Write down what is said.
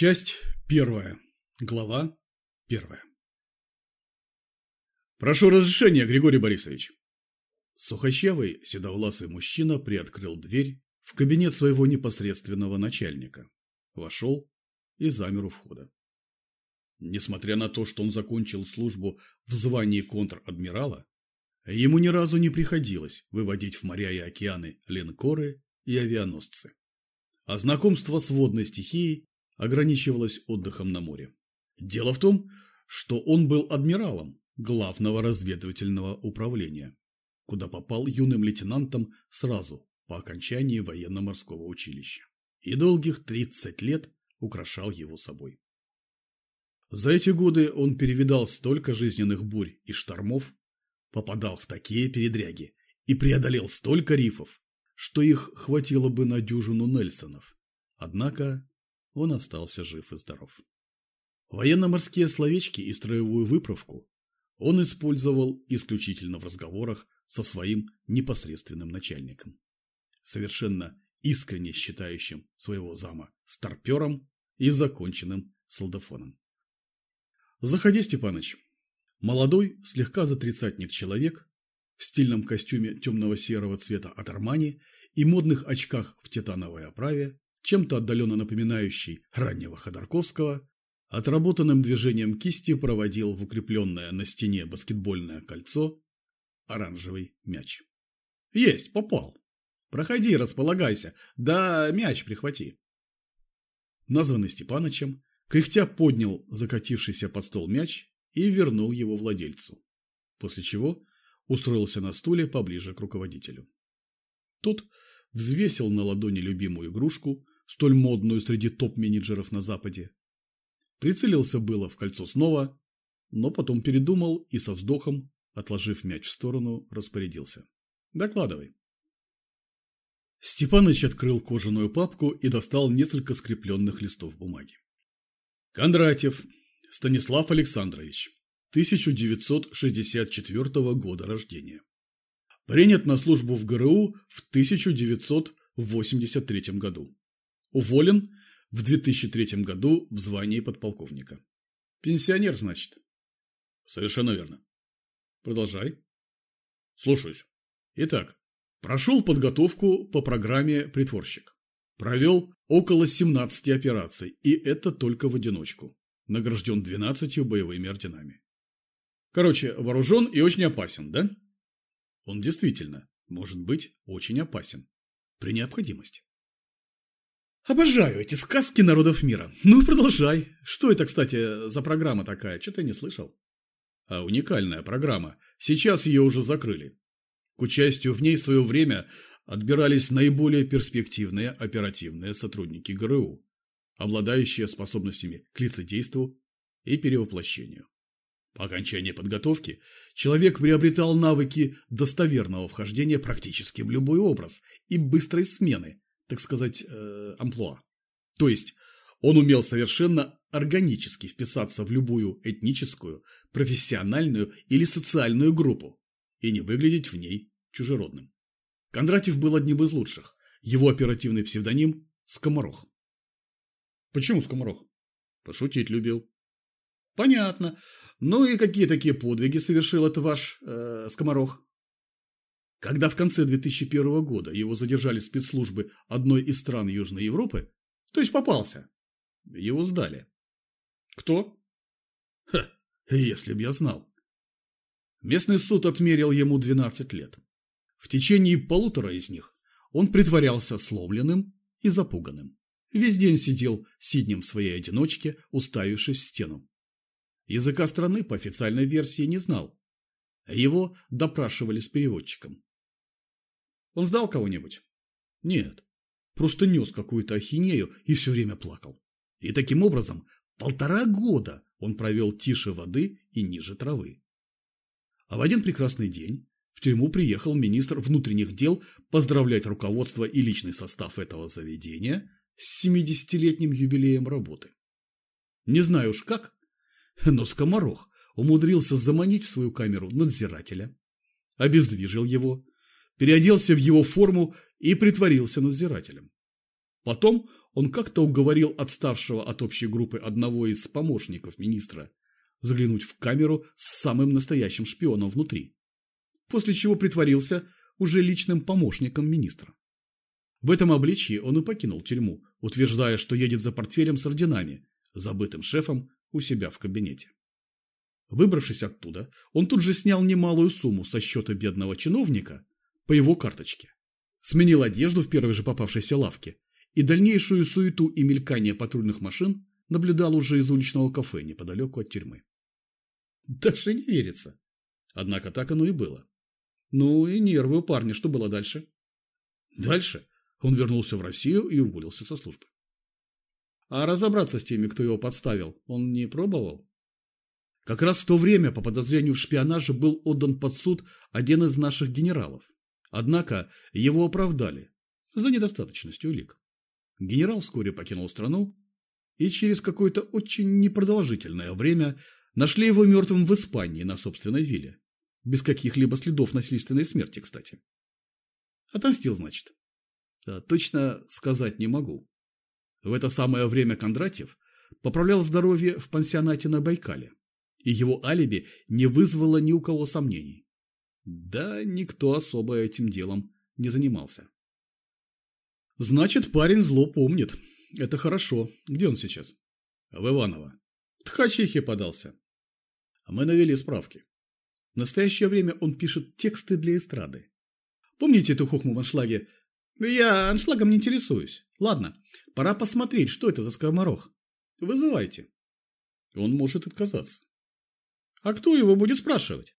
Часть первая. Глава первая. Прошу разрешения, Григорий Борисович. Сухощавый, седовласый мужчина приоткрыл дверь в кабинет своего непосредственного начальника. Вошел и замер у входа. Несмотря на то, что он закончил службу в звании контр-адмирала, ему ни разу не приходилось выводить в моря и океаны линкоры и авианосцы. А знакомство с водной стихией ограничивалось отдыхом на море. Дело в том, что он был адмиралом главного разведывательного управления, куда попал юным лейтенантом сразу по окончании военно-морского училища и долгих 30 лет украшал его собой. За эти годы он перевидал столько жизненных бурь и штормов, попадал в такие передряги и преодолел столько рифов, что их хватило бы на дюжину Нельсонов. Однако он остался жив и здоров. Военно-морские словечки и строевую выправку он использовал исключительно в разговорах со своим непосредственным начальником, совершенно искренне считающим своего зама старпером и законченным солдафоном. «Заходи, Степаныч». Молодой, слегка за тридцатник человек в стильном костюме темного серого цвета от Армани и модных очках в титановой оправе чем-то отдаленно напоминающий раннего Ходорковского, отработанным движением кисти проводил в укрепленное на стене баскетбольное кольцо оранжевый мяч. «Есть, попал! Проходи, располагайся, да мяч прихвати!» Названный Степанычем, кряхтя поднял закатившийся под стол мяч и вернул его владельцу, после чего устроился на стуле поближе к руководителю. Тот взвесил на ладони любимую игрушку, столь модную среди топ-менеджеров на Западе. Прицелился было в кольцо снова, но потом передумал и со вздохом, отложив мяч в сторону, распорядился. «Докладывай». Степаныч открыл кожаную папку и достал несколько скрепленных листов бумаги. Кондратьев Станислав Александрович, 1964 года рождения. Принят на службу в ГРУ в 1983 году. Уволен в 2003 году в звании подполковника. Пенсионер, значит? Совершенно верно. Продолжай. Слушаюсь. Итак, прошел подготовку по программе «Притворщик». Провел около 17 операций, и это только в одиночку. Награжден 12 боевыми орденами. Короче, вооружен и очень опасен, да? Он действительно может быть очень опасен. При необходимости. Обожаю эти сказки народов мира. Ну, продолжай. Что это, кстати, за программа такая? Что-то не слышал. А уникальная программа. Сейчас ее уже закрыли. К участию в ней в свое время отбирались наиболее перспективные оперативные сотрудники ГРУ, обладающие способностями к лицедейству и перевоплощению. По окончании подготовки человек приобретал навыки достоверного вхождения практически в любой образ и быстрой смены, так сказать, э, амплуа. То есть он умел совершенно органически вписаться в любую этническую, профессиональную или социальную группу и не выглядеть в ней чужеродным. Кондратьев был одним из лучших. Его оперативный псевдоним – Скоморох. Почему Скоморох? Пошутить любил. Понятно. Ну и какие такие подвиги совершил это ваш э, Скоморох? Когда в конце 2001 года его задержали спецслужбы одной из стран Южной Европы, то есть попался, его сдали. Кто? Ха, если б я знал. Местный суд отмерил ему 12 лет. В течение полутора из них он притворялся сломленным и запуганным. Весь день сидел сиднем в своей одиночке, уставившись в стену. Языка страны по официальной версии не знал. Его допрашивали с переводчиком. Он сдал кого-нибудь? Нет. Просто нес какую-то ахинею и все время плакал. И таким образом полтора года он провел тише воды и ниже травы. А в один прекрасный день в тюрьму приехал министр внутренних дел поздравлять руководство и личный состав этого заведения с 70-летним юбилеем работы. Не знаю уж как, но скоморох умудрился заманить в свою камеру надзирателя, обездвижил его, переоделся в его форму и притворился надзирателем. Потом он как-то уговорил отставшего от общей группы одного из помощников министра заглянуть в камеру с самым настоящим шпионом внутри, после чего притворился уже личным помощником министра. В этом обличье он и покинул тюрьму, утверждая, что едет за портфелем с орденами, забытым шефом у себя в кабинете. Выбравшись оттуда, он тут же снял немалую сумму со счета бедного чиновника по его карточке, сменил одежду в первой же попавшейся лавке и дальнейшую суету и мелькание патрульных машин наблюдал уже из уличного кафе неподалеку от тюрьмы. Даже не верится. Однако так оно и было. Ну и нервы у парня, что было дальше? Дальше он вернулся в Россию и уволился со службы. А разобраться с теми, кто его подставил, он не пробовал? Как раз в то время по подозрению в шпионаже был отдан под суд один из наших генералов. Однако его оправдали за недостаточностью улик. Генерал вскоре покинул страну, и через какое-то очень непродолжительное время нашли его мертвым в Испании на собственной вилле. Без каких-либо следов насильственной смерти, кстати. Отомстил, значит. Да, точно сказать не могу. В это самое время Кондратьев поправлял здоровье в пансионате на Байкале, и его алиби не вызвало ни у кого сомнений. Да, никто особо этим делом не занимался. Значит, парень зло помнит. Это хорошо. Где он сейчас? В Иваново. Ткачихе подался. Мы навели справки. В настоящее время он пишет тексты для эстрады. Помните эту хохму в аншлаге я аншлагом не интересуюсь. Ладно, пора посмотреть, что это за скоморох. Вызывайте. Он может отказаться. А кто его будет спрашивать?